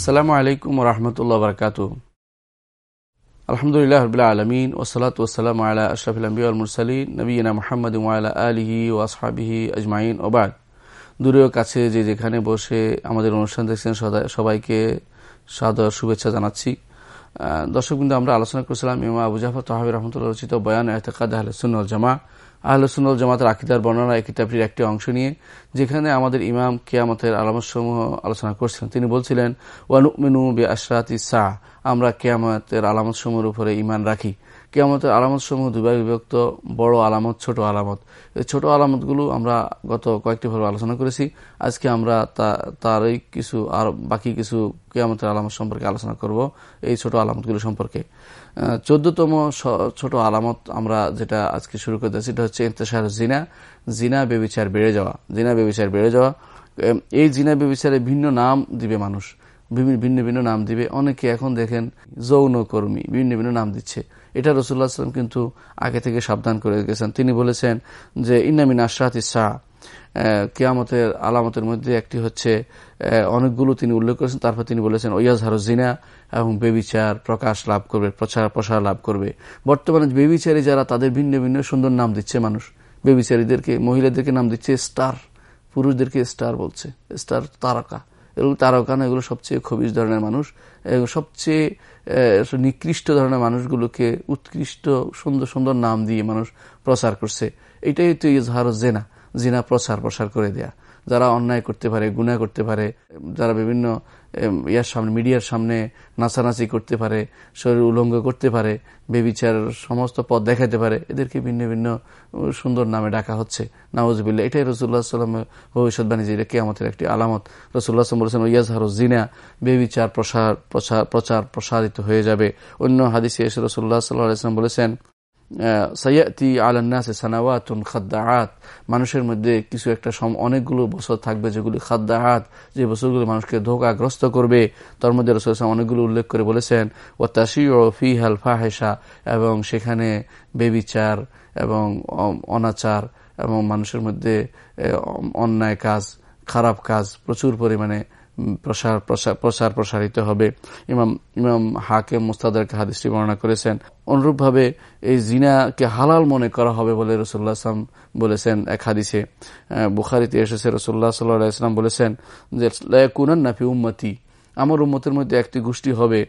আসসালামু আলাইকুম রহমতুল্লাহ বরকাত আলহামদুলিল্লাহ রবিল্লা আলমিন ওসলাত ওসালাম আলা আশরাফুল মুরসালিন নবীনা মোহাম্মদ আলা আলিহি ও আসহাবিহি আজমাইন ওবাদ দূরেও কাছে যে যেখানে বসে আমাদের অনুষ্ঠান দেখছেন সবাইকে সাদর শুভেচ্ছা জানাচ্ছি। দর্শক বিন্দু আমরা আলোচনা করেছিলাম ইমা আবু জাফর তহাবির রহমতুল্লাহ রচিত বয়ান এহতেকাদ আহলসুল জামা আহলসুল জামাতের আকিদার বর্ণনা এই কিতাবটির একটি অংশ নিয়ে, যেখানে আমাদের ইমাম কেয়ামতের আলামতসমূহ আলোচনা করছিলেন তিনি বলছিলেন ওয়ানুমিনু বে আশরাত ইসা আমরা কেয়ামতের আলামতসমূহের উপরে ইমান রাখি। কেয়ামতের আলামত সমূহ দুবার বিভক্ত, বড় আলামত, ছোট আলামত। এই ছোট আলামতগুলো আমরা গত কয়েকটি ভাবে আলোচনা করেছি। আজকে আমরা তারই কিছু আর বাকি কিছু কেয়ামতের আলামত সম্পর্কে আলোচনা করব, এই ছোট আলামতগুলো সম্পর্কে। চোদ্দতম ছোট আলামত আমরা যেটা আজকে শুরু করতে সেটা হচ্ছে ইন্তেসার জিনা। জিনা বেবিচার বেড়ে যাওয়া। জিনা বেবিচার বেড়ে যাওয়া। এই জিনা বেবিচারে ভিন্ন নাম দিবে মানুষ। ভিন্ন ভিন্ন নাম দিবে। অনেকে এখন দেখেন যৌন কর্মী বিভিন্ন ভিন্ন নাম দিচ্ছে। এটা রসুল্লাহ আসলাম কিন্তু আগে থেকে সাবধান করে গেছেন। তিনি বলেছেন যে ইনামিন আশরাত ইসা কেয়ামতের আলামতের মধ্যে একটি হচ্ছে অনেকগুলো তিনি উল্লেখ করেছেন। তারপর তিনি বলেছেন ওয়াজ জিনা এবং বেবিচার প্রকাশ লাভ করবে, প্রচার প্রসার লাভ করবে। বর্তমানে বেবিচারী যারা, তাদের ভিন্ন ভিন্ন সুন্দর নাম দিচ্ছে মানুষ। বেবিচারীদেরকে, মহিলাদেরকে নাম দিচ্ছে স্টার, পুরুষদেরকে স্টার বলছে, স্টার তারকা। এগুলো তারকা না এগুলো সবচেয়ে খবিজ ধরনের মানুষ সবচেয়ে নিকৃষ্ট ধরনের মানুষগুলোকে উৎকৃষ্ট, সুন্দর সুন্দর নাম দিয়ে মানুষ প্রচার করছে। এটাই তো ইজহার জেনা জেনা প্রচার প্রসার করে দেয়া। যারা অন্যায় করতে পারে গুণা করতে পারে, যারা বিভিন্ন ইয়ার সামনে, মিডিয়ার সামনে নাচানাচি করতে পারে, শরীর উলঙ্গ করতে পারে বেবিচার সমস্ত পথ দেখাতে পারে, এদেরকে ভিন্ন ভিন্ন সুন্দর নামে ডাকা হচ্ছে। নওয়াজবিল্লা এটাই রসুল্লাহ সাল্লামের ভবিষ্যৎবাণী যে কেয়ামতের একটি আলামত। রসুল্লাহ আসলাম বলেছেন ইয়াজহার জিনা বেবিচার প্রসার প্রচার প্রসারিত হয়ে যাবে। অন্য হাদিসে এসে রসুল্লাহ সাল্লাহ বলেছেন সৈয়তি আলান্নাসে সানাওয়াতুন খাদ্দাহাত মানুষের মধ্যে কিছু একটা সম অনেকগুলো বছর থাকবে যেগুলি খাদ্দাহাত যে বছরগুলো মানুষকে ধোকাগ্রস্ত করবে। তার মধ্যে রসুল অনেকগুলো উল্লেখ করে বলেছেন ও তাসি ও ফি হাল ফাহেসা এবং সেখানে বেবিচার এবং অনাচার এবং মানুষের মধ্যে অন্যায় কাজ, খারাপ কাজ প্রচুর পরিমাণে প্রসার প্রসার প্রসারিত হবে। ইমাম ইমাম হাকে মুস্তাদারকে হাদিসটি বর্ণনা করেছেন, অনুরূপভাবে এই জিনাকে হালাল মনে করা হবে বলে রসুল্লাহ আসলাম বলেছেন এক হাদিসে। বুখারিতে এসেছে রসুল্লাহ সাল্লাহ ইসলাম বলেছেন যে কুনান নাফি উম্মতি। আমার উম্মতের মধ্যে একটি গোষ্ঠী হবে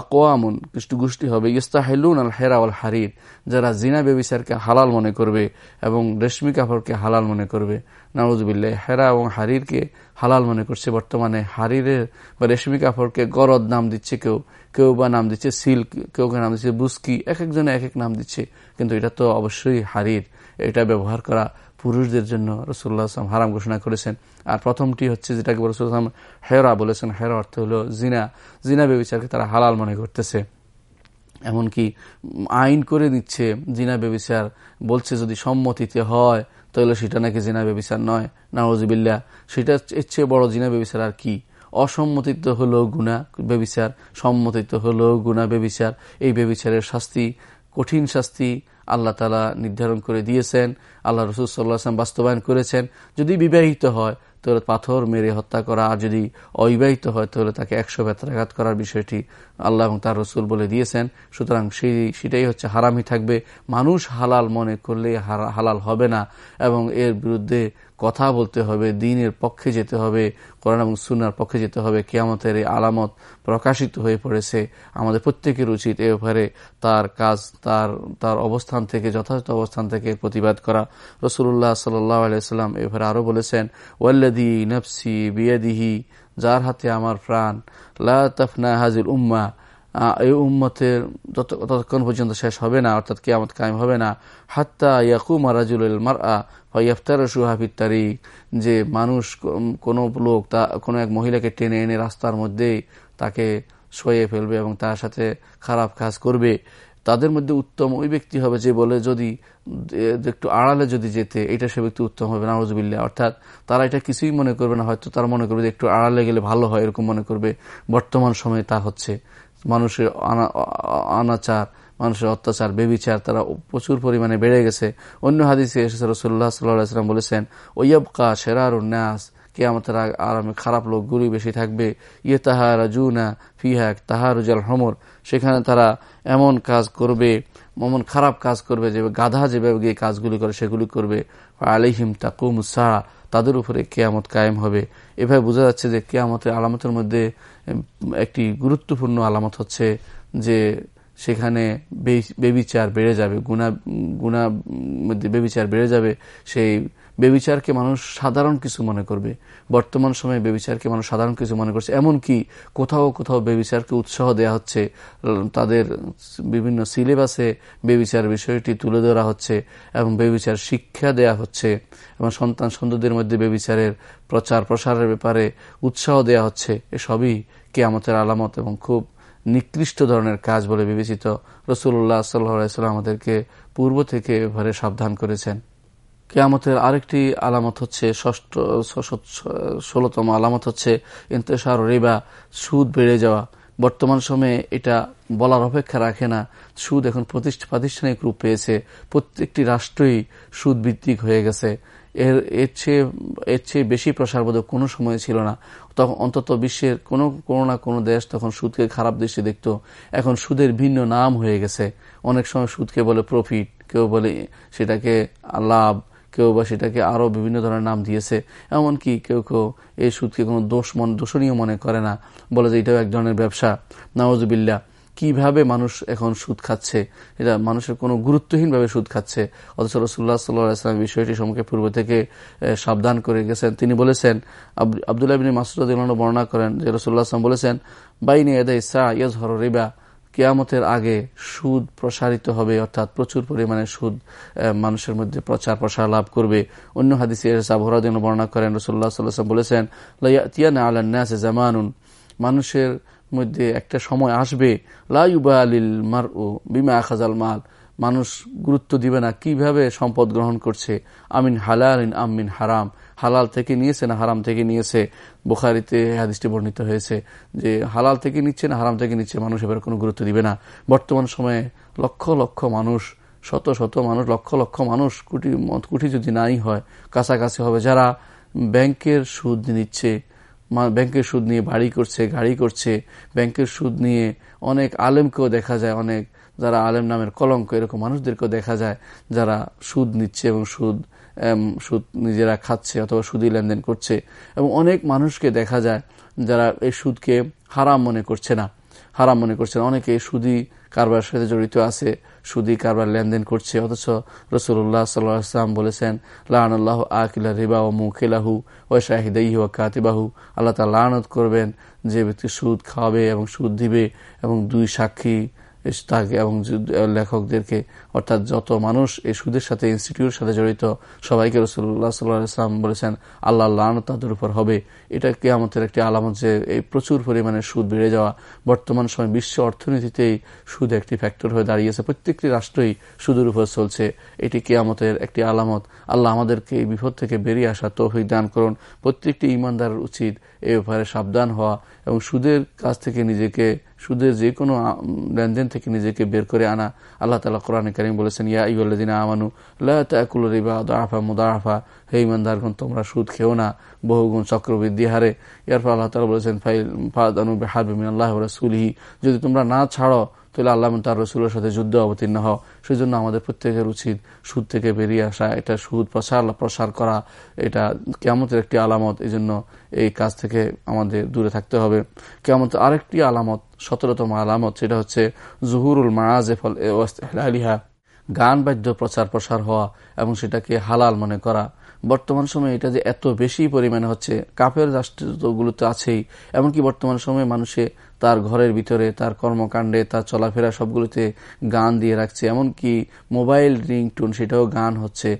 আকোয়ামুন কিছু গোষ্ঠী হবে। ইস্তাহেলুন আল হেরা আল হারির যারা জিনা বেবিসারকে হালাল মনে করবে এবং রেশমি কাপড়কে হালাল মনে করবে। নাউজবিল্লা হেরা এবং হারিরকে হালাল মনে করছে। বর্তমানে হারিরের বা রেশমি কাপড়কে গরদ নাম দিচ্ছে কেউ কেউ বা নাম দিচ্ছে সিল্ক, কেউ নাম দিচ্ছে বুস্কি, এক একজনে এক এক নাম দিচ্ছে। কিন্তু এটা তো অবশ্যই হারির, এটা ব্যবহার করা পুরুষদের জন্য রসুল্লাহ আসলাম হারাম ঘোষণা করেছেন। আর প্রথমটি হচ্ছে যেটাকে রসুল্লাহাম হেরা বলেছেন। হেরা অর্থ হলো জিনা। জিনা বেবিচারকে তারা হালাল মনে করতেছে। এমনকি আইন করে দিচ্ছে, জিনা বেবিচার বলছে যদি সম্মতিতে হয়, তাহলে সেটা নাকি জিনা বেবিচার নয়। নাওয়াজবিল্লা সেটা এর চেয়ে বড় জিনা বেবিচার আর কি? অসম্মতিত হলো গুণা বেবিচার সম্মতিত হলো গুণা বেবিচার এই বেবিচারের শাস্তি কঠিন শাস্তি আল্লাহ তালা নির্ধারণ করে দিয়েছেন। আল্লাহ রসুল সাল্লাহাম বাস্তবায়ন করেছেন। যদি বিবাহিত হয়, তাহলে পাথর মেরে হত্যা করা, আর যদি অবিবাহিত হয়, তাহলে তাকে একশো বেত্রাঘাত করার বিষয়টি আল্লাহ এবং তার রসুল বলে দিয়েছেন। সুতরাং সেই, সেটাই হচ্ছে হারামি থাকবে। মানুষ হালাল মনে করলে হালাল হবে না এবং এর বিরুদ্ধে কথা বলতে হবে, দিনের পক্ষে যেতে হবে, কোরআন এবং সুনার পক্ষে যেতে হবে, কেয়ামতের এই আলামত প্রকাশিত হয়ে পড়েছে। আমাদের প্রত্যেকের উচিত এ ব্যাপারে তার কাজ, তার তার অবস্থান থেকে, যথাযথ অবস্থান থেকে প্রতিবাদ করা। রসুল্লাহ সাল্লাহ আলাইসাল্লাম এ ব্যাপারে আরও বলেছেন ওয়াল্লাদি নফসি বিয়াদিহি, যার হাতে আমার প্রাণ, লা হাজির উম্মা এই উম্মতের ততক্ষণ পর্যন্ত শেষ হবে না, অর্থাৎ কেয়ামত কায়েম হবে না, হাত্তা ইয়াকুমা রাজুল মার ইফতার সুহাফির যে মানুষ কোনো লোক তা, কোনো এক মহিলাকে টেনে এনে রাস্তার মধ্যেই তাকে শোয়ে ফেলবে এবং তার সাথে খারাপ কাজ করবে। তাদের মধ্যে উত্তম ওই ব্যক্তি হবে যে বলে যদি একটু আড়ালে যদি যেতে, এটা সে ব্যক্তি উত্তম হবে নারজবিল্লা অর্থাৎ তারা এটা কিছুই মনে করবে না, হয়তো তারা মনে করবে যে একটু আড়ালে গেলে ভালো হয়, এরকম মনে করবে। বর্তমান সময়ে তা হচ্ছে। মানুষের অনাচার মানুষের অত্যাচার, বেবিচার, তারা প্রচুর পরিমাণে বেড়ে গেছে। অন্য হাদিসে এসেছে রসুল্লাহ সাল্লাম বলেছেন ওয়বকা সেরার উন্নাস কেয়ামতের আরামে খারাপ লোকগুলি বেশি থাকবে। ইয়ে তাহারা জুনা ফিহাক তাহারুজাল হমর সেখানে তারা এমন কাজ করবে, এমন খারাপ কাজ করবে যে, গাধা যেভাবে গিয়ে কাজগুলি করে, সেগুলি করবে। আলিহিম তাকুমুসা তাদের উপরে কেয়ামত কায়েম হবে। এভাবে বোঝা যাচ্ছে যে, কেয়ামতের আলামতের মধ্যে একটি গুরুত্বপূর্ণ আলামত হচ্ছে যে সেখানে বেবিচার বেড়ে যাবে, গুণা গুণা মধ্যে বেবিচার বেড়ে যাবে, সেই বেবিচারকে মানুষ সাধারণ কিছু মনে করবে। বর্তমান সময়ে বেবিচারকে মানুষ সাধারণ কিছু মনে করছে। এমনকি কোথাও কোথাও বেবিচারকে উৎসাহ দেয়া হচ্ছে তাদের বিভিন্ন সিলেবাসে বেবিচার বিষয়টি তুলে ধরা হচ্ছে এবং বেবিচার শিক্ষা দেয়া হচ্ছে এবং সন্তান সন্তদের মধ্যে বেবিচারের প্রচার প্রসারের ব্যাপারে উৎসাহ দেয়া হচ্ছে। এসবই কে কেয়ামতের আলামত এবং খুব নিকৃষ্ট ধরনের কাজ বলে বিবেচিত রসুল্লাহ সাল্লাম আমাদেরকে পূর্ব থেকে এভাবে সাবধান করেছেন। কেয়ামতের আরেকটি আলামত হচ্ছে ষষ্ঠ ষোলতম আলামত হচ্ছে ইন্তেসার রেবা, সুদ বেড়ে যাওয়া। বর্তমান সময়ে এটা বলার অপেক্ষা রাখে না। সুদ এখন প্রাতিষ্ঠানিক রূপ পেয়েছে। প্রত্যেকটি রাষ্ট্রই সুদ ভিত্তিক হয়ে গেছে। এর এর চেয়ে এর চেয়ে বেশি প্রসারবোধক কোনো সময় ছিল না। তখন অন্তত বিশ্বের কোনো কোনো না কোনো দেশ তখন সুদকে খারাপ দৃষ্টি দেখত। এখন সুদের ভিন্ন নাম হয়ে গেছে। অনেক সময় সুদকে বলে প্রফিট কেউ বলে সেটাকে লাভ, কেউ বা সেটাকে আরও বিভিন্ন ধরনের নাম দিয়েছে। এমনকি কেউ কেউ এই সুদকে কোনো দোষ মন, দোষণীয় মনে করে না। বলে যে এটাও এক ধরনের ব্যবসা। নওয়াজবিল্লা কীভাবে মানুষ এখন সুদ খাচ্ছে? এটা মানুষের কোনো গুরুত্বহীনভাবে সুদ খাচ্ছে। অথচ রসুল্লাহ সাল্লাম বিষয়টি সম্মুখে পূর্ব থেকে সাবধান করে গেছেন। তিনি বলেছেন আবদুল্লাহ বিন মাসুদ বর্ণনা করেন যে রসুল্লাহ আসলাম বলেছেন, বাইনি এদে সা ইয়াজ হর রিবা। কেয়ামতের আগে সুদ প্রসারিত হবে, অর্থাৎ প্রচুর পরিমাণে সুদ মানুষের মধ্যে প্রচার প্রসার লাভ করবে। অন্য হাদিসে বর্ণনা করেন রসুল্লাহ সাল্লাম বলেছেন তিয়ানা আলান্নাসে জামানুন। মানুষের মধ্যে একটা সময় আসবে। লাইবা আলিল মার ও আখাজাল মাল। মানুষ গুরুত্ব দিবে না কীভাবে সম্পদ গ্রহণ করছে। আমিন হালাল ইন আমিন হারাম। হালাল থেকে নিয়েছে না হারাম থেকে নিয়েছে? বুখারিতে হাদিসটি বর্ণিত হয়েছে যে হালাল থেকে নিচ্ছে না হারাম থেকে নিচ্ছে মানুষ এবার কোনো গুরুত্ব দিবে না। বর্তমান সময়ে লক্ষ লক্ষ মানুষ, শত শত মানুষ, লক্ষ লক্ষ মানুষ কোটি কোটি যদি নাই হয়, কাছাকাছি হবে, যারা ব্যাংকের সুদ নিচ্ছে ব্যাংকের সুদ নিয়ে বাড়ি করছে, গাড়ি করছে, ব্যাংকের সুদ নিয়ে অনেক আলেমকেও দেখা যায়, অনেক যারা আলেম নামের কলঙ্ক, এরকম মানুষদেরকেও দেখা যায় যারা সুদ নিচ্ছে এবং সুদ সুদ নিজেরা খাচ্ছে অথবা সুদি লেনদেন করছে এবং অনেক মানুষকে দেখা যায় যারা এই সুদকে হারাম মনে করছে না। হারাম মনে করছে না। অনেকে সুদি কারবার সাথে জড়িত আছে, সুদি কারবার লেনদেন করছে, অথচ রসুল্লাহ সাল্লাম বলেছেন লাহ আকিলা রিবা ও মুখেলাহু ও শাহিদাই ও কাতিবাহু। আল্লাহ তা লানত করবেন যে ব্যক্তি সুদ খাওয়াবে এবং সুদ দিবে এবং দুই সাক্ষী তাকে এবং লেখকদেরকে, অর্থাৎ যত মানুষ এই সুদের সাথে ইনস্টিটিউটের সাথে জড়িত, সবাইকে রসুল্লাহ সাল্লাহাম বলেছেন আল্লাহ লান তাদের উপর হবে। এটা আমাদের একটি আলামত যে এই প্রচুর পরিমাণে সুদ বেড়ে যাওয়া, বর্তমান সময় বিশ্ব অর্থনীতিতেই সুদ একটি ফ্যাক্টর হয়ে দাঁড়িয়েছে। প্রত্যেকটি রাষ্ট্রই সুদের উপর চলছে। এটি কেয়ামতের একটি আলামত। আল্লাহ আমাদেরকে এই বিপদ থেকে বেরিয়ে আসা তৌফিক দান করুন। প্রত্যেকটি ইমানদারের উচিত এ ব্যাপারে সাবধান হওয়া এবং সুদের কাছ থেকে নিজেকে সুদের যে কোনো লেনদেন থেকে নিজেকে বের করে আনা। আল্লাহ তালা কোরআন করিম বলেছেন, ইয়া ইউল্লাদিন আমানু লাকুল রিবা দাফা মুদাফা হে ইমানদারগণ তোমরা সুদ খেও না, বহুগুণ চক্রবৃদ্ধি হারে। এরপর আল্লাহ তালা বলেছেন, ফাইল ফাদু আনু হারবিন আল্লাহ রসুলহি। যদি তোমরা না ছাড়ো তাহলে আল্লাহ তার রসুলের সাথে যুদ্ধ অবতীর্ণ হও। সেই জন্য আমাদের প্রত্যেকের উচিত সুদ থেকে বেরিয়ে আসা, এটা সুদ প্রসার প্রসার করা, এটা কেমতের একটি আলামত এই জন্য এই কাজ থেকে আমাদের দূরে থাকতে হবে। কেমন আরেকটি আলামত, সতেরোতম আলামত, সেটা হচ্ছে জহুরুল মাজেফল আলিহা গান বাদ্য প্রচার প্রসার হওয়া এবং সেটাকে হালাল মনে করা। বর্তমান সময়ে এটা যে এত বেশি পরিমাণে হচ্ছে কাপের রাষ্ট্রগুলোতে আছেই। এমনকি বর্তমান সময়ে মানুষে তার ঘরের ভিতরে, তার কর্মকাণ্ডে, তার চলাফেরা সবগুলোতে গান দিয়ে রাখছে। এমনকি মোবাইল রিংটোন, সেটাও গান হচ্ছে।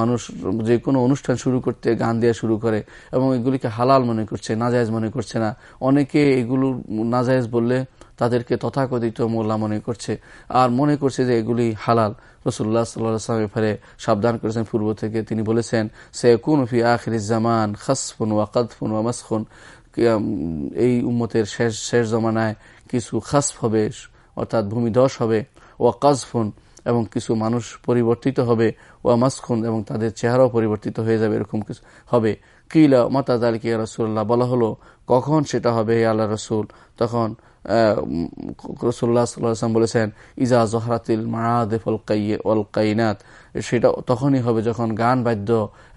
মানুষ যে কোনো অনুষ্ঠান শুরু করতে গান দেওয়া শুরু করে এবং এগুলিকে হালাল মনে করছে, নাজায়জ মনে করছে না। অনেকে এগুলো নাজায়জ বললে তাদেরকে তথাকথিত মোল্লা মনে করছে আর মনে করছে যে এগুলি হালাল। রসুল্লাহ সাল্লাম ব্যাপারে সাবধান করেছেন। পূর্ব থেকে তিনি বলেছেন সে কুন ফি আখির জামান খাসফুন ওয়াকাদফুন ওয়ামাসফুন এই উম্মতের শেষ শেষ জমানায় কিছু খাসফ হবে, অর্থাৎ ভূমিধস হবে ও কাজফুন, এবং কিছু মানুষ পরিবর্তিত হবে ও মাসখুন, এবং তাদের চেহারাও পরিবর্তিত হয়ে যাবে, এরকম কিছু হবে। কিলা মাতাদালিক রসুল্লাহ বলা হলো, কখন সেটা হবে আল্লাহ রসুল? তখন সাল্লাম বলেছেন, ইজা জহরাতিল মারাদেফল ওল কাইনাত সেটা তখনই হবে যখন গান বাদ্য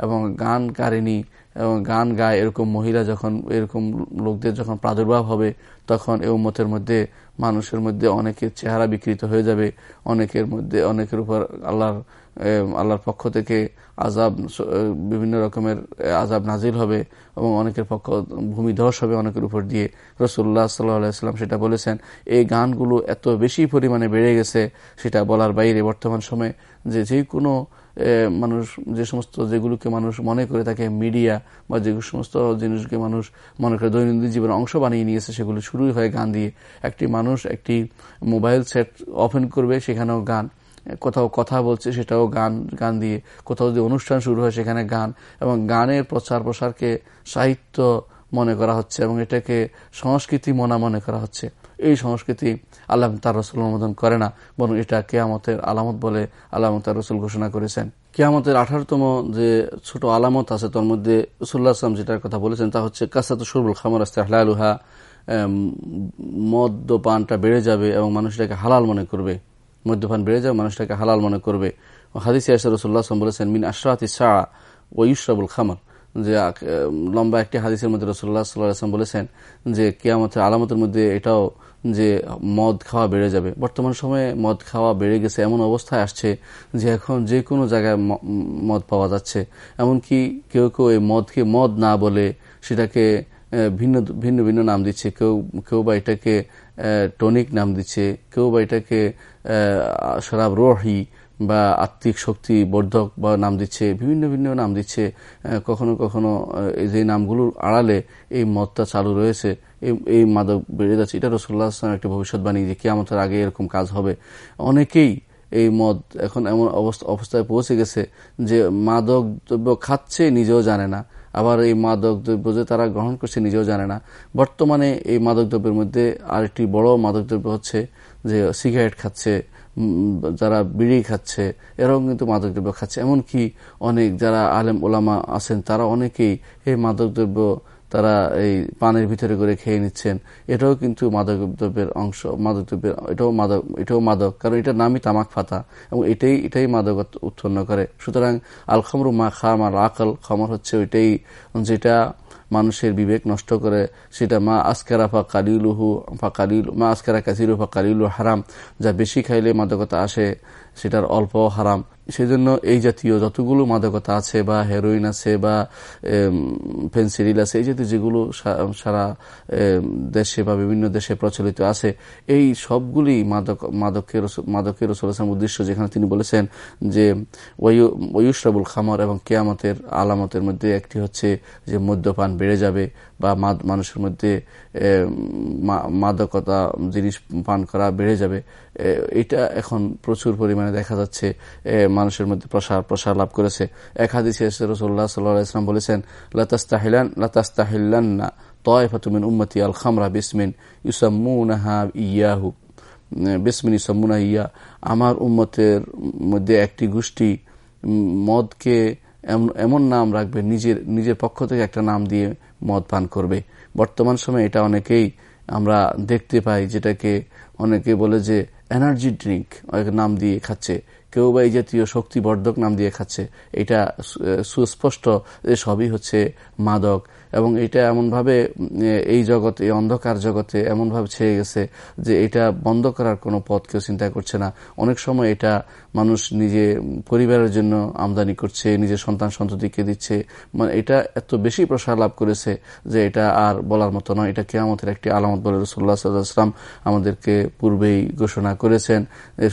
এবং গান কারিনী এবং গান গায় এরকম মহিলা যখন, এরকম লোকদের যখন প্রাদুর্ভাব হবে, তখন এ উম্মতের মধ্যে, মানুষের মধ্যে অনেকের চেহারা বিকৃত হয়ে যাবে, অনেকের মধ্যে, অনেকের উপর আল্লাহর আল্লাহর পক্ষ থেকে আজাব বিভিন্ন রকমের আজাব নাজিল হবে এবং অনেকের পক্ষ ভূমিধস হবে অনেকের উপর দিয়ে। রসুল্লাহ সাল্লাহাম সেটা বলেছেন, এই গানগুলো এত বেশি পরিমাণে বেড়ে গেছে, সেটা বলার বাইরে বর্তমান সময়ে যে যে কোনো মানুষ, যে সমস্ত যেগুলোকে মানুষ মনে করে থাকে, মিডিয়া বা যে সমস্ত জিনিসকে মানুষ মনে করে দৈনন্দিন জীবনের অংশ বানিয়ে নিয়েছে, সেগুলো শুরুই হয় গান দিয়ে। একটি মানুষ একটি মোবাইল সেট ওপেন করবে, সেখানেও গান কোথাও কথা বলছে, সেটাও গান গান দিয়ে, কোথাও যদি অনুষ্ঠান শুরু হয়, সেখানে গান এবং গানের প্রচার প্রসারকে সাহিত্য মনে করা হচ্ছে এবং এটাকে সংস্কৃতি মনা মনে করা হচ্ছে। এই সংস্কৃতি আল্লাহ তার রসুল অনুমোদন করে না, বরং এটা কেয়ামতের আলামত বলে আল্লাহ তার রসুল ঘোষণা করেছেন। কেয়ামতের আঠারোতম যে ছোট আলামত আছে, তার মধ্যে রসুল্লাহ আসলাম যেটার কথা বলেছেন তা হচ্ছে কাসাত সুরবুল খামর আস্তে আহলালুহা মদ্যপানটা বেড়ে যাবে এবং মানুষ এটাকে হালাল মনে করবে। মদ্যপান বেড়ে যাবে মানুষটাকে হালাল মনে করবে। হাদিস ইয়াসর রসুল্লাহ বলেছেন, মিন আশরাতি শাহ ও ইউসরাবুল খামার। যে লম্বা একটি হাদিসের মধ্যে রসুল্লাহ সাল্লাম বলেছেন যে, কেয়ামতের আলামতের মধ্যে এটাও যে, মদ খাওয়া বেড়ে যাবে। বর্তমান সময়ে মদ খাওয়া বেড়ে গেছে, এমন অবস্থায় আসছে যে, এখন যে কোনো জায়গায় মদ পাওয়া যাচ্ছে। এমনকি কেউ কেউ এই মদকে মদ না বলে সেটাকে ভিন্ন ভিন্ন ভিন্ন নাম দিচ্ছে। কেউ কেউ বা এটাকে টনিক নাম দিচ্ছে। কেউ বা এটাকে শরাব রোহি বা আত্মিক শক্তি বর্ধক বা নাম দিচ্ছে। বিভিন্ন, ভিন্ন নাম দিচ্ছে। কখনো কখনো এই যে নামগুলোর আড়ালে এই মদটা চালু রয়েছে, এই মাদক বেড়ে যাচ্ছে। এটা রসুল্লাহ আসলাম একটি ভবিষ্যৎবাণী যে কেয়ামতের আগে এরকম কাজ হবে। অনেকেই এই মদ এখন এমন অবস্থা, অবস্থায় পৌঁছে গেছে যে মাদক দ্রব্য খাচ্ছে, নিজেও জানে না। আবার এই মাদক দ্রব্য যে তারা গ্রহণ করছে নিজেও জানে না। বর্তমানে এই মাদক দ্রব্যের মধ্যে আরেকটি বড় মাদক দ্রব্য হচ্ছে যে সিগারেট খাচ্ছে যারা বিড়ি খাচ্ছে এরকম কিন্তু মাদকদ্রব্য খাচ্ছে। এমনকি অনেক যারা আলেম ওলামা আছেন, তারা অনেকেই এই মাদকদ্রব্য তারা এই পানের ভিতরে করে খেয়ে নিচ্ছেন। এটাও কিন্তু মাদক দ্রব্যের অংশ মাদক দ্রব্যের এটাও মাদক এটাও মাদক, কারণ এটার নামই তামাক ফাতা, এবং এটাই এটাই মাদক উৎপন্ন করে। সুতরাং আল খমরু মা খাম আর আকল খমর হচ্ছে ওইটাই যেটা মানুষের বিবেক নষ্ট করে, সেটা মা আসকারা ফা কালিলুহু, ফা কালিল, মা আসকারা কাসিরু ফা কালিলু হারাম, যা বেশি খাইলে মাদকতা আসে। সেটার অল্প হারাম। সেজন্য এই জাতীয় যতগুলো মাদকতা আছে বা হেরোইন আছে বা ফেন্সিডিল আছে, এই জাতীয় যেগুলো সারা দেশে বা বিভিন্ন দেশে প্রচলিত আছে, এই সবগুলি মাদক, মাদকের মাদকের রসুলাম উদ্দেশ্য যেখানে তিনি বলেছেন যে ওয়ুশরাবুল খামর এবং কেয়ামতের আলামতের মধ্যে একটি হচ্ছে যে মদ্যপান বেড়ে যাবে বা মানুষের মধ্যে মাদকতা, জিনিস পান করা বেড়ে যাবে। এটা এখন প্রচুর পরিমাণে দেখা যাচ্ছে মানুষের মধ্যে প্রসার প্রসার লাভ করেছে। এক হাদিসে রসুল্লাহ সাল্লাহ ইসলাম বলেছেন, লতাস্তাহিলান না তয়ফাতুমিন উম্মতি আল খামরা বিসমিন ইউসাম্মুনাহা ইয়াহু। বিসমিন ইউসাম্মুনা ইয়া। আমার উম্মতের মধ্যে একটি গোষ্ঠী মদকে এমন নাম রাখবে, নিজের নিজের পক্ষ থেকে একটা নাম দিয়ে মদ পান করবে। বর্তমান সময়ে এটা অনেকেই আমরা দেখতে পাই, যেটাকে অনেকে বলে যে এনার্জি ড্রিঙ্ক নাম দিয়ে খাচ্ছে কেউ বা এই জাতীয় শক্তিবর্ধক নাম দিয়ে খাচ্ছে। এটা সুস্পষ্ট সবই হচ্ছে মাদক। এবং এটা এমনভাবে এই জগতে, এই অন্ধকার জগতে এমনভাবে ছেয়ে গেছে যে এটা বন্ধ করার কোনো পথ কেউ চিন্তা করছে না। অনেক সময় এটা মানুষ নিজে, পরিবারের জন্য আমদানি করছে, নিজের সন্তান সন্ততিকে দিচ্ছে। মানে এটা এত বেশি প্রসার লাভ করেছে যে এটা আর বলার মতো নয়। এটা কেয়ামতের একটি আলামত বলে রসুল্লাহ সাল্লাহাম আমাদেরকে পূর্বেই ঘোষণা করেছেন।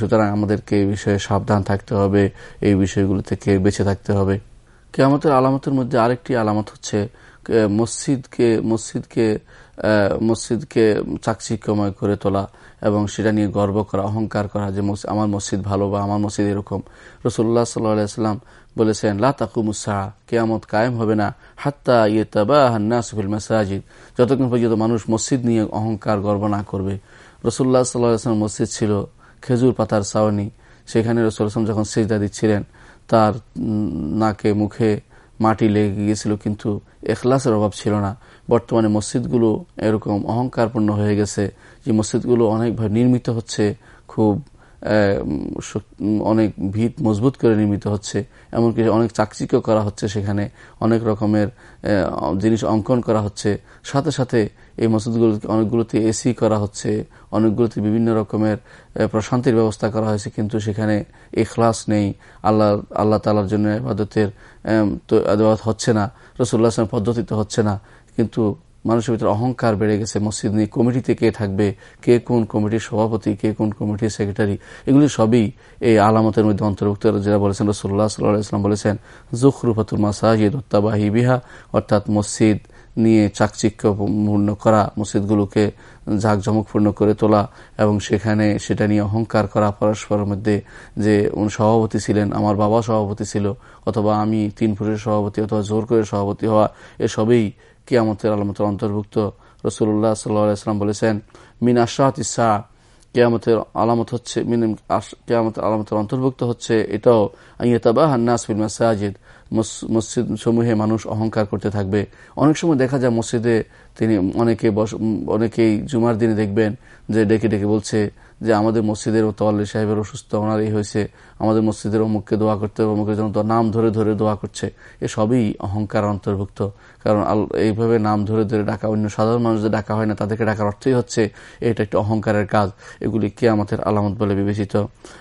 সুতরাং আমাদেরকে এই বিষয়ে সাবধান থাকতে হবে, এই বিষয়গুলো থেকে বেঁচে থাকতে হবে। কেয়ামতের আলামতের মধ্যে আরেকটি আলামত হচ্ছে মসজিদকে মসজিদকে মসজিদকে চাকচিক্যময় করে তোলা এবং সেটা নিয়ে গর্ব করা, অহংকার করা যে আমার মসজিদ ভালো বা আমার মসজিদ এরকম। রসুল্লাহ সাল্লাম বলেছেন, লা তাকুমুসা কেয়ামত কায়েম হবে না, হাত্তা ইয়ে তাবা হান্নাসফিল মাসাজিদ। যতক্ষণ পর্যন্ত মানুষ মসজিদ নিয়ে অহংকার, গর্ব না করবে। রসুল্লাহ সাল্লাহ মসজিদ ছিল খেজুর পাতার সাওয়ানি সেখানে রসুল আসলাম যখন সেজদা দিচ্ছিলেন, তার নাকে মুখে মাটি লেগে গিয়েছিল, কিন্তু এখলাসের অভাব ছিল না। বর্তমানে মসজিদগুলো এরকম অহংকারপূর্ণ হয়ে গেছে যে মসজিদগুলো অনেকভাবে নির্মিত হচ্ছে, খুব অনেক ভিত মজবুত করে নির্মিত হচ্ছে, এমনকি অনেক চাকচিক্য করা হচ্ছে সেখানে, অনেক রকমের জিনিস অঙ্কন করা হচ্ছে। সাথে সাথে এই মসজিদগুলো, অনেকগুলোতে এসি করা হচ্ছে, অনেকগুলোতে বিভিন্ন রকমের প্রশান্তির ব্যবস্থা করা হয়েছে, কিন্তু সেখানে এখলাস নেই, আল্লাহ আল্লাহ তালার জন্য আবাদতের হচ্ছে না রসুল্লাহ পদ্ধতিতে হচ্ছে না, কিন্তু মানুষের ভিতরে অহংকার বেড়ে গেছে, মসজিদ নিয়ে কমিটিতে কে থাকবে, কে কোন কমিটির সভাপতি, কে কোন কমিটির সেক্রেটারি, এগুলি সবই এই আলামতের মধ্যে অন্তর্ভুক্ত। যারা বলেছেন রসুল্লাহ সাল্লাহ ইসলাম বলেছেন, জুখরুফাতুল মাসাজিদ ওত্তাবাহি বিহা অর্থাৎ মসজিদ নিয়ে চাকচিক্যপূর্ণ করা, মসজিদগুলোকে ঝাঁকঝমকপূর্ণ করে তোলা এবং সেখানে সেটা নিয়ে অহংকার করা পরস্পরের মধ্যে যে উনি সভাপতি ছিলেন, আমার বাবা সভাপতি ছিল অথবা আমি তিন ফুটের সভাপতি অথবা জোর করে সভাপতি হওয়া, এসবই কেয়ামতের আলামতের অন্তর্ভুক্ত। রসুল্লাহ সাল্লাম বলেছেন, মিন আশাত ইসা কেয়ামতের আলামত হচ্ছে কেয়ামতের আলামতের অন্তর্ভুক্ত হচ্ছে এটাও আইয়াতাবাহ নাসফিল মাসাজিদ মসজিদ সমূহে মানুষ অহংকার করতে থাকবে। অনেক সময় দেখা যায় মসজিদে তিনি অনেকে অনেকেই জুমার দিনে দেখবেন যে ডেকে ডেকে বলছে যে আমাদের মসজিদের তোয়াল্লি সাহেবের অসুস্থ, ওনার এই হয়েছে, আমাদের মসজিদের অমুককে দোয়া করতে অমুকের জন্য নাম ধরে ধরে দোয়া করছে। এ সবই অহংকার অন্তর্ভুক্ত। কারণ এইভাবে নাম ধরে ধরে ডাকা, অন্য সাধারণ মানুষদের ডাকা হয় না, তাদেরকে ডাকার অর্থই হচ্ছে এটা একটা অহংকারের কাজ। এগুলি কে আমাদের আলামত বলে বিবেচিত।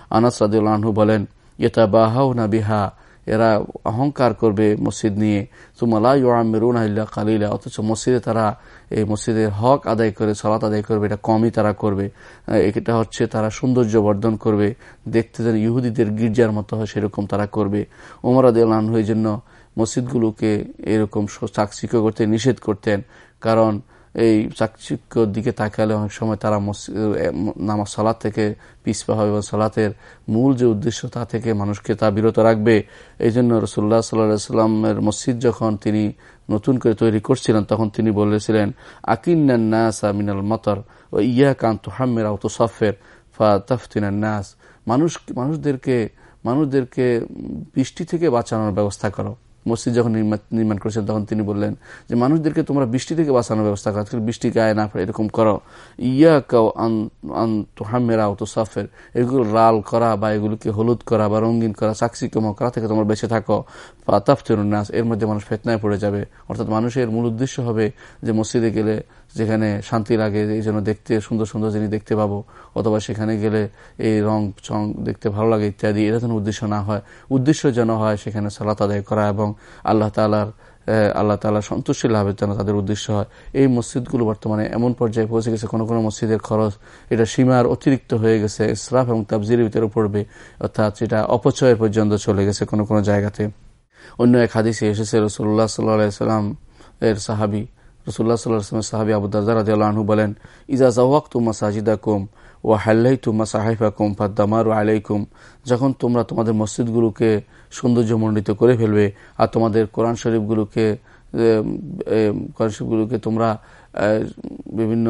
আনাস রাদিউল্লাহু বলেন ইয়েতা বাহাও না বিহা এরা অহংকার করবে মসজিদ নিয়ে। তুমালা ইউআমিরুন আল্লাহ কালিলা। অথচ মসজিদে তারা, এই মসজিদের হক আদায় করে, সলাত আদায় করবে, এটা কমই তারা করবে। এটা হচ্ছে তারা সৌন্দর্য বর্ধন করবে। দেখতে যেন ইহুদিদের গির্জার মতো হয়, সেরকম তারা করবে। ওমর আদান হয়ে জন্য মসজিদগুলোকে এরকম চাকচিক্য করতে, নিষেধ করতেন। কারণ এই চাকচিক্যর দিকে তাকালে অনেক সময় তারা নামাজ সালাদ থেকে পিসপা হবে এবং সালাতের মূল যে উদ্দেশ্য তা থেকে মানুষকে তা বিরত রাখবে। এই জন্য রসুল্লাহ সাল্লাহ সাল্লামের মসজিদ যখন তিনি নতুন করে তৈরি করছিলেন, তখন তিনি বলেছিলেন আকিন্নাসা মিনাল মতর ও ইয়া কান্ত হাম্মের আউত সফের ফা নাস মানুষ মানুষদেরকে মানুষদেরকে বৃষ্টি থেকে বাঁচানোর ব্যবস্থা করো। মসজিদ যখন নির্মাণ করেছেন, তখন তিনি বললেন যে, মানুষদেরকে তোমরা বৃষ্টি থেকে বাঁচানোর ব্যবস্থা করো। বৃষ্টি গায়ে না পড়ে এরকম করো। ইয়া কাউ হামেরা তো সাফের এগুলো লাল করা বা এগুলোকে হলুদ করা বা রঙিন করা চাকসিকম করা থেকে তোমরা বেঁচে থাকো। তাফতের নাস, এর মধ্যে মানুষ ফেতনায় পড়ে যাবে। অর্থাৎ মানুষের মূল উদ্দেশ্য হবে যে, মসজিদে গেলে যেখানে শান্তি লাগে এই জন্য দেখতে সুন্দর সুন্দর জিনিস দেখতে পাবো। অথবা সেখানে গেলে এই রং, চং দেখতে ভালো লাগে ইত্যাদি। এটা যেন উদ্দেশ্য না হয়। উদ্দেশ্য যেন হয় সেখানে সালাত আদায় করা এবং আল্লাহ তালার আল্লাহ তালা সন্তুষ্টি লাভের জন্য তাদের উদ্দেশ্য হয়। এই মসজিদগুলো বর্তমানে এমন পর্যায়ে পৌঁছে গেছে, কোনো কোনো মসজিদের খরচ, এটা সীমার অতিরিক্ত হয়ে গেছে, ইসরাফ এবং তাবজির ভিতরে পড়বে, অর্থাৎ সেটা অপচয়ের পর্যন্ত চলে গেছে কোনো কোনো জায়গাতে। অন্য এক হাদিসে এসেছে রসুল্লাহ সাল্লাহ সাল্লাম এর সাহাবি রসুল্লাহ সাল্লাহ সাহাবি আবু দারদারাহু বলেন ইজা জাওয়াক তুমা সাজিদা কুম ও হাল্লাই তুমা সাহাইফা কুম ফাদ্দামার আলাইকুম। যখন তোমরা তোমাদের মসজিদগুলোকে সৌন্দর্যমণ্ডিত করে ফেলবে আর তোমাদের কোরআন শরীফগুলোকে কোরআন শরীফগুলোকে তোমরা বিভিন্ন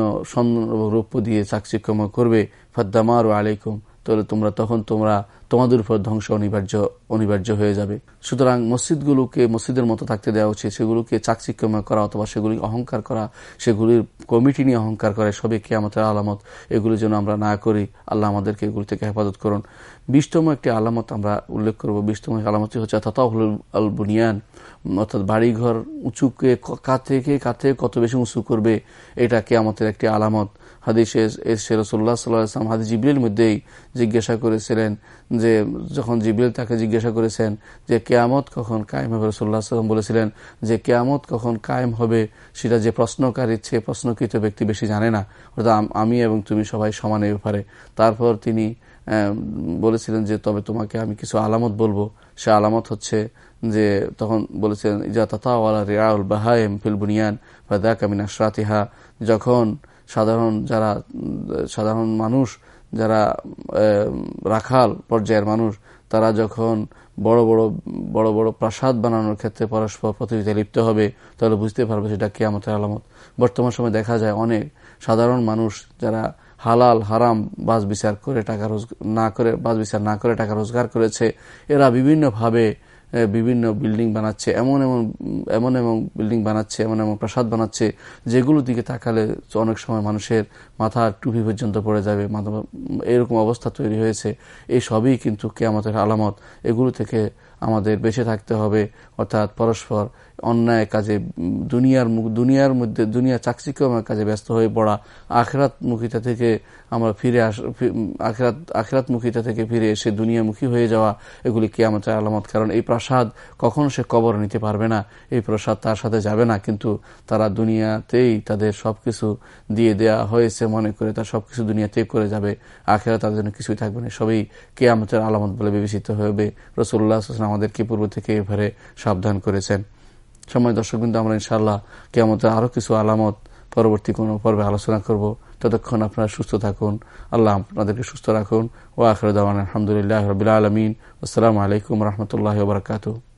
রূপ দিয়ে চাকচিক্যময় করবে, ফাদ্দামার আলাইকুম। তাহলে তোমরা তখন তোমরা তোমাদের উপর ধ্বংস অনিবার্য অনিবার্য হয়ে যাবে। সুতরাং মসজিদগুলোকে, মসজিদের মতো থাকতে দেওয়া উচিত। সেগুলোকে চাকচিক্যময় করা অথবা সেগুলি অহংকার করা, সেগুলির কমিটি নিয়ে অহংকার করা সবই কেয়ামতের আলামত, এগুলি যেন আমরা না করি, আল্লাহ আমাদেরকে এগুলি থেকে হেফাজত করুন। বিশতম একটি আলামত আমরা উল্লেখ করব। বিশতম আলামতটি হচ্ছে তথাহুল আল বুনিয়ান অর্থাৎ বাড়িঘর উঁচুকে কাত থেকে কাতে কত বেশি উঁচু করবে, এটা কে কেয়ামতের একটি আলামত। হাদিসে এসে রসুল্লাহ সাল্লাম হাদিস জিবলির মধ্যেই জিজ্ঞাসা করেছিলেন যে, যখন জিবলিল তাকে জিজ্ঞাসা করেছেন যে, কেয়ামত কখন কায়েম হবে? রসুল্লাহ সাল্লাম বলেছিলেন যে, কেয়ামত কখন কায়েম হবে সেটা যে প্রশ্নকারী, সে প্রশ্নকৃত ব্যক্তি বেশি জানে না। অর্থাৎ আমি এবং তুমি সবাই সমান ব্যাপারে। তারপর তিনি বলেছিলেন যে, তবে তোমাকে আমি কিছু আলামত বলব। সে আলামত হচ্ছে যে, তখন বলেছিলেন ইজা তাতাওয়ালা রিয়াউল বাহায়েম ফিল বুনিয়ান বা দা কামিনা শ্রাতিহা যখন সাধারণ যারা, সাধারণ মানুষ, যারা রাখাল পর্যায়ের মানুষ, তারা যখন বড় বড় বড় বড় প্রাসাদ বানানোর ক্ষেত্রে পরস্পর প্রতিযোগিতায় লিপ্ত হবে, তাহলে বুঝতে পারবে সেটা কেয়ামতের আলামত। বর্তমান সময় দেখা যায় অনেক সাধারণ মানুষ যারা হালাল, হারাম বাস বিচার করে টাকা রোজগার না করে, বাস বিচার না করে টাকা রোজগার করেছে, এরা বিভিন্নভাবে বিভিন্ন বিল্ডিং বানাচ্ছে, এমন এমন এমন এমন বিল্ডিং বানাচ্ছে, এমন এমন প্রাসাদ বানাচ্ছে যেগুলোর দিকে তাকালে অনেক সময় মানুষের মাথা টুপি পর্যন্ত পড়ে যাবে এরকম অবস্থা তৈরি হয়েছে। এই সবই কিন্তু কেয়ামতের আলামত। এগুলো থেকে আমাদের বেঁচে থাকতে হবে, অর্থাৎ পরস্পর অন্যায় কাজে দুনিয়ার দুনিয়ার মধ্যে, দুনিয়া চাকচিক্যময় কাজে ব্যস্ত হয়ে পড়া আখরাত মুখিতা থেকে আমরা ফিরে আস আখরাত আখরাত থেকে ফিরে এসে দুনিয়ামুখী হয়ে যাওয়া, এগুলি কেয়ামতের আলামত। কারণ এই প্রাসাদ কখনো সে কবর নিতে পারবে না, এই প্রসাদ তার সাথে যাবে না, কিন্তু তারা দুনিয়াতেই তাদের সবকিছু দিয়ে দেয়া হয়েছে, মনে করে তার সবকিছু দুনিয়াতেই করে যাবে আখেরা তাদের জন্য কিছুই থাকবে না। সবই কেয়ামতের আলামত বলে বিবেচিত হবে। রসুল্লাহ আমাদেরকে পূর্ব থেকে এভাবে সাবধান করেছেন। সময় দর্শক কিন্তু আমরা ইনশাল্লাহ কেমন আরও কিছু আলামত পরবর্তী কোনো পর্বে আলোচনা করব। ততক্ষণ আপনারা সুস্থ থাকুন। আল্লাহ আপনাদেরকে সুস্থ রাখুন। ও আখরুদ্দান আলহামদুলিল্লাহ রবিল আলমিন। আসসালামু আলাইকুম রহমতুল্লাহ বরকাতু